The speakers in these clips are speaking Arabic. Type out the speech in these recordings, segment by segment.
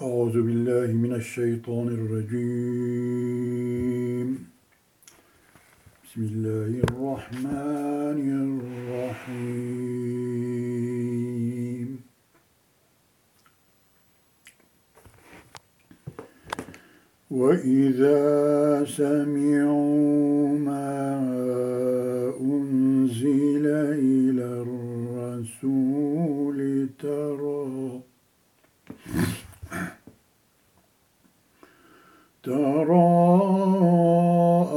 أعوذ بالله من الشيطان الرجيم. بسم الله الرحمن الرحيم. وإذا سمعوا ما أنزل إلى الرسول ترى ترى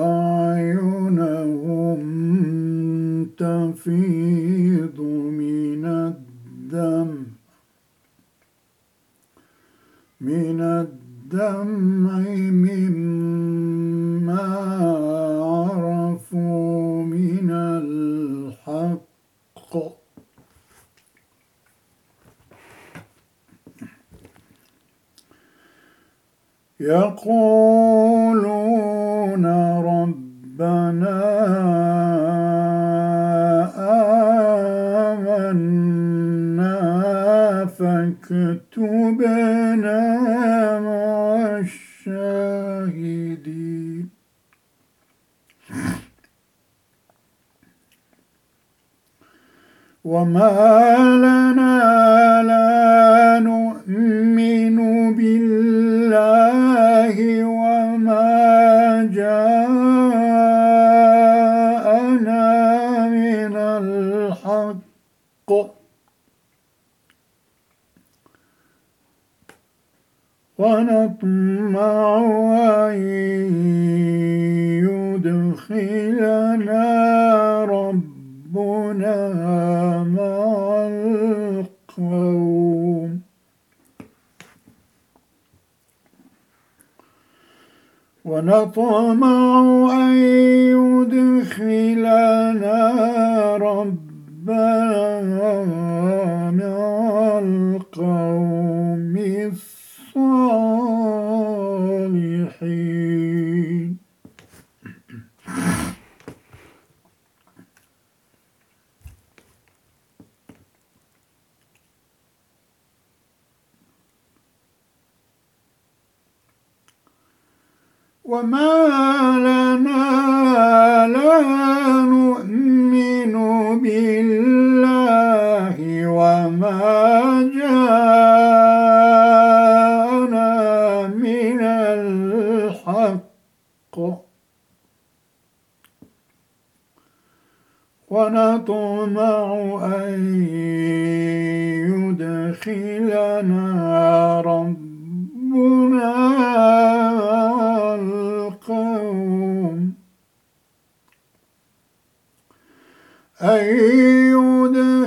أعينهم تفيض من الدم من الدمع فاكتبنا مع الشاهدين. وما لنا لا ونطمع أن يدخلنا ربنا مع القوم. ونطمع أن يدخلنا ربنا مع القوم. وما لنا لا نؤمن بالله وما جاءنا من الحق ونطمع أن يدخلنا ربنا أن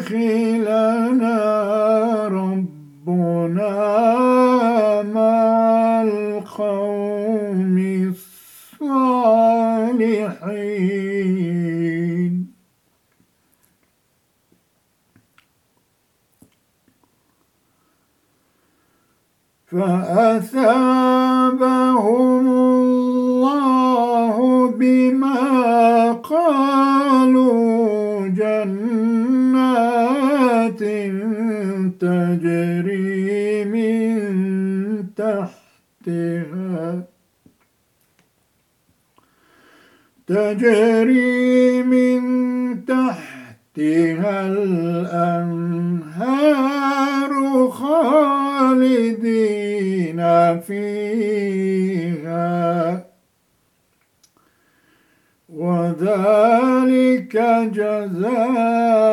يدخلنا ربنا مع القوم الصالحين فأثابهم الله بما قالوا جنات تجري من تحتها. تجري من تحتها الأنهار خالدين فيها. وذلك جزاء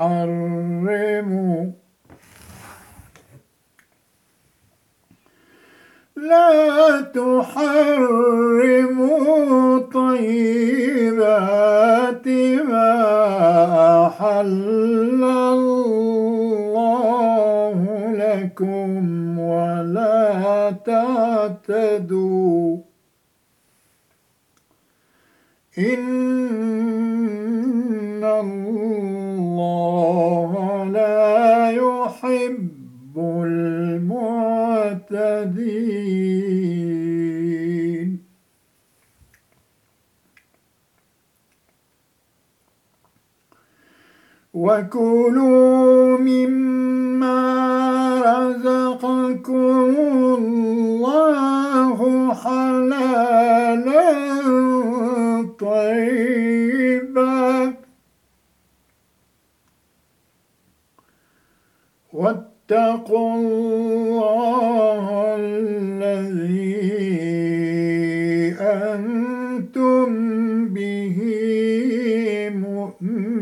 آمنوا لا تحرموا طيبات ما أحل الله لكم ولا تعتدوا إن المعتدين وكلوا مما رزقكم الله حلالا طيبا. واتقوا الله الذي أنتم به مؤمنون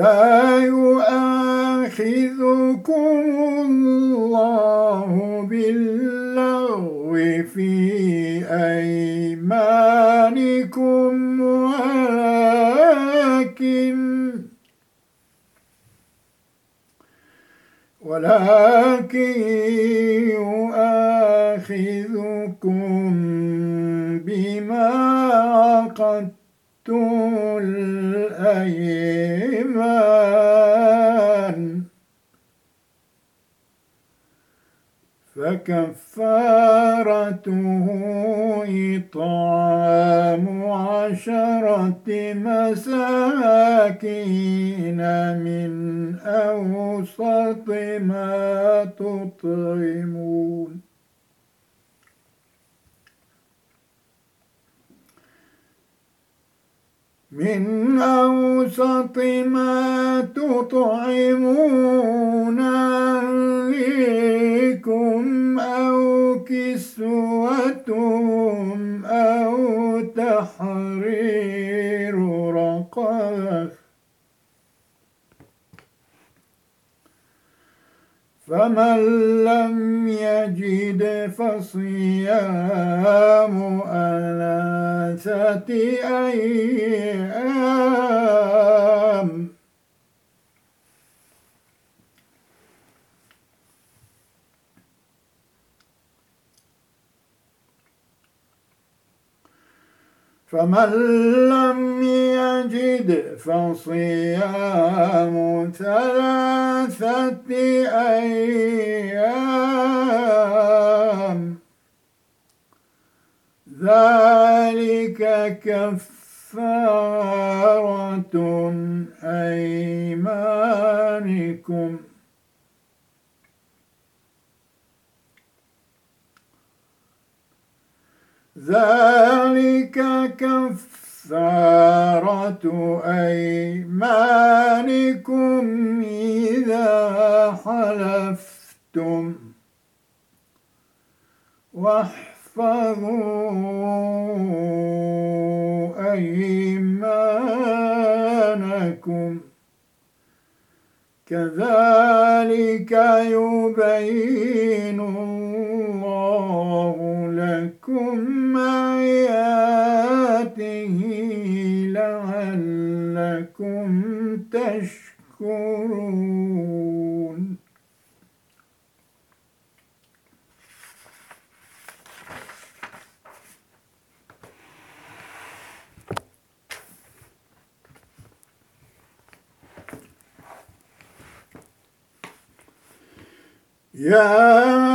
لا يؤاخذكم الله باللغو في أيمانكم ولكن ولكن يؤاخذكم بما عقدتم الأيمان فكفارته إطعام عشرة مساكين من أوسط ما تطعمون. من أوسط ما تطعمون أهليكم أو كسوتهم أو تحرير رقبة. فمن لم يجد فصيام ثلاثة أيام فمن لم يجد فصيام ثلاثة أيام ذلك كفارة أيمانكم. ذلك كفارة أيمانكم إذا حلفتم. واحفظوا كذلك يبين الله لكم يا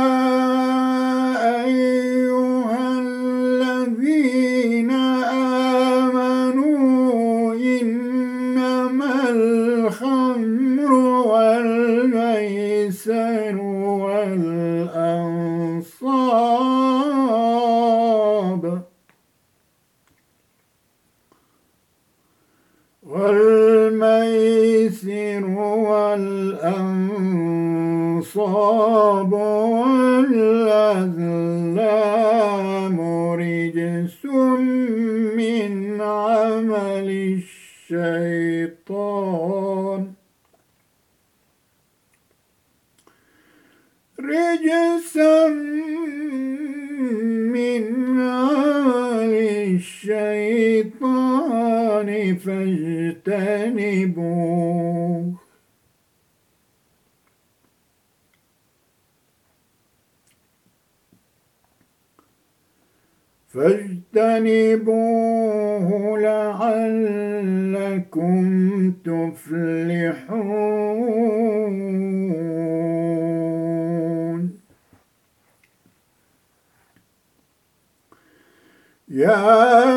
من عمل الشيطان. رجسا من عمل الشيطان فاجتنبوه. فاجتنبوه لعلكم تفلحون. يا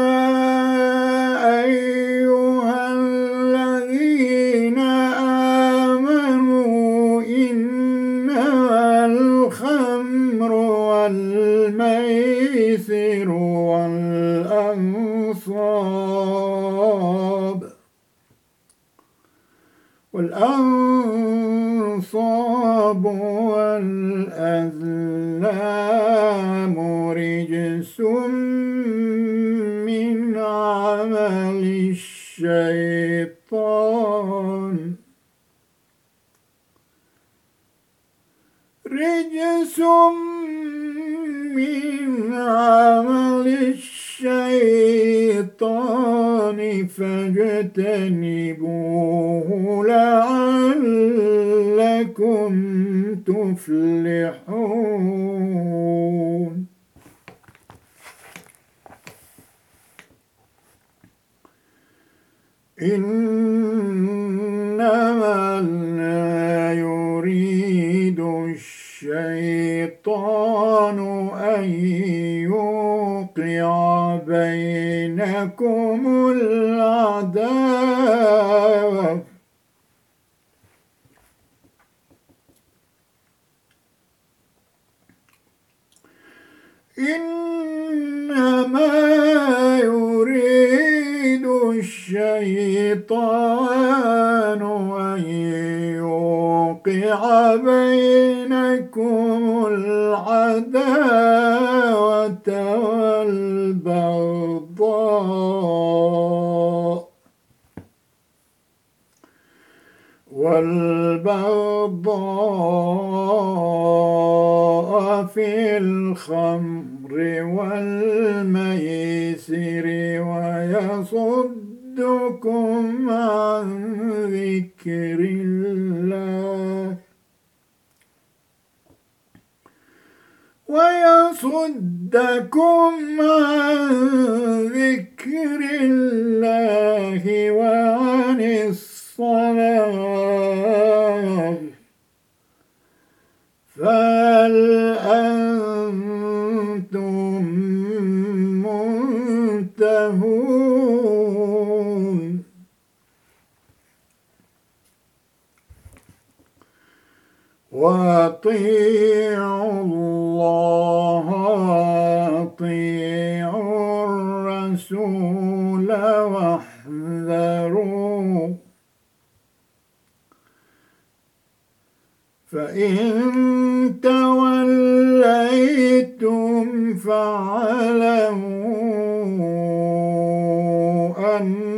الشيطان أن يوقع بينكم العداوة. إنما يريد الشيطان أن بينكم العداوة والبغضاء والبغضاء في الخمر والميسر ويصدكم عن ذكر الله ويصدكم عن ذكر الله وعن الصلاة. فهل وأطيعوا الله وأطيعوا الرسول واحذروا فإن توليتم فاعلموا أنما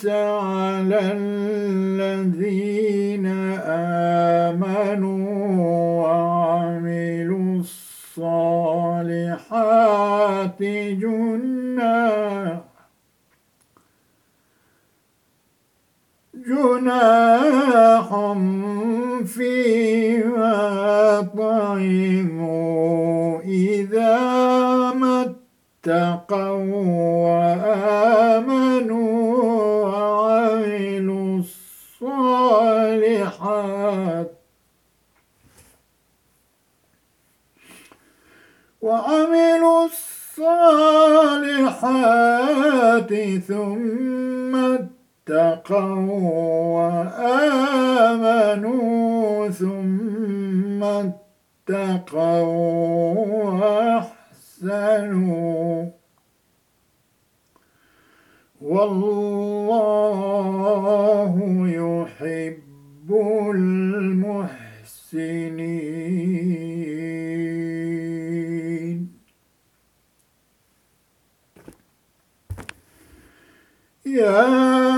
ليس على الذين آمنوا وعملوا الصالحات جناح جناح فيما طعموا إذا ما اتقوا وآمنوا وعملوا الصالحات وعملوا الصالحات ثم اتقوا وآمنوا ثم اتقوا وأحسنوا. والله يحب المحسنين. يا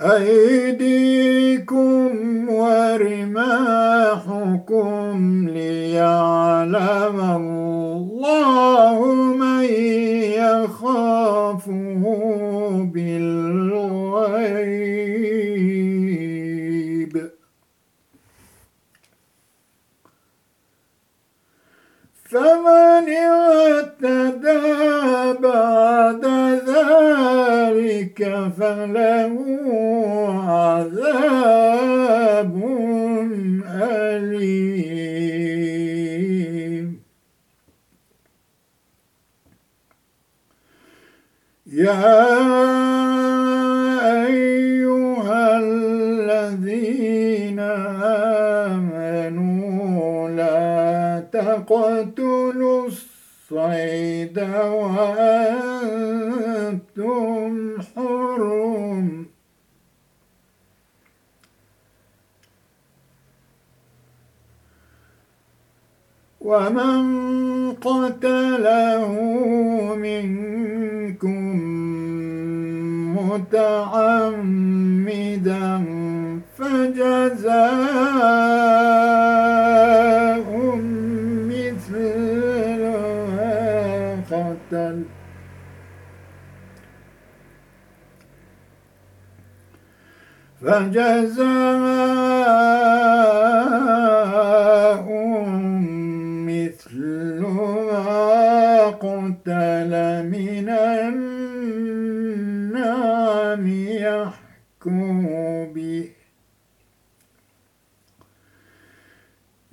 أيديكم ورماحكم ليعلم الله من يخافه بالغيب. فمن اعتدى بعد ذلك فله عذاب أليم. يا ومن قتله منكم متعمدا فجزاء مثل ما قتل فجزاء مثل ما قتل من النعم يحكم به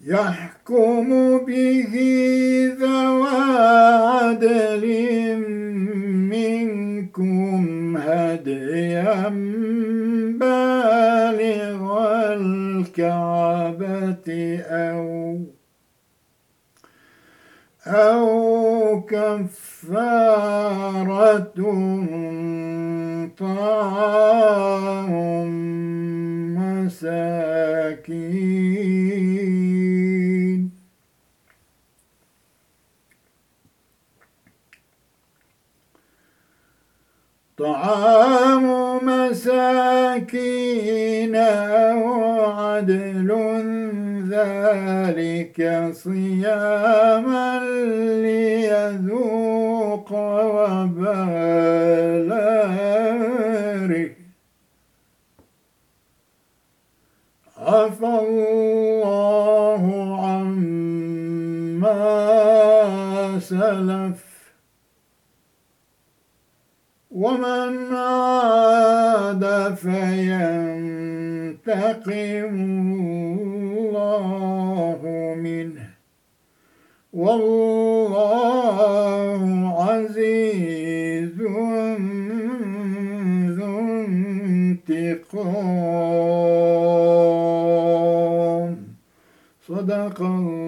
يحكم به ذوى عدل منكم هديا بالغ الكعبة أو أو كفارة طعام مساكين طعام مساكين أو عدل ذلك صياما ليذوق وبال عفى الله عما سلف. ومن عاد فينتقم الله منه. والله عزيز ذو انتقام. صدق الله.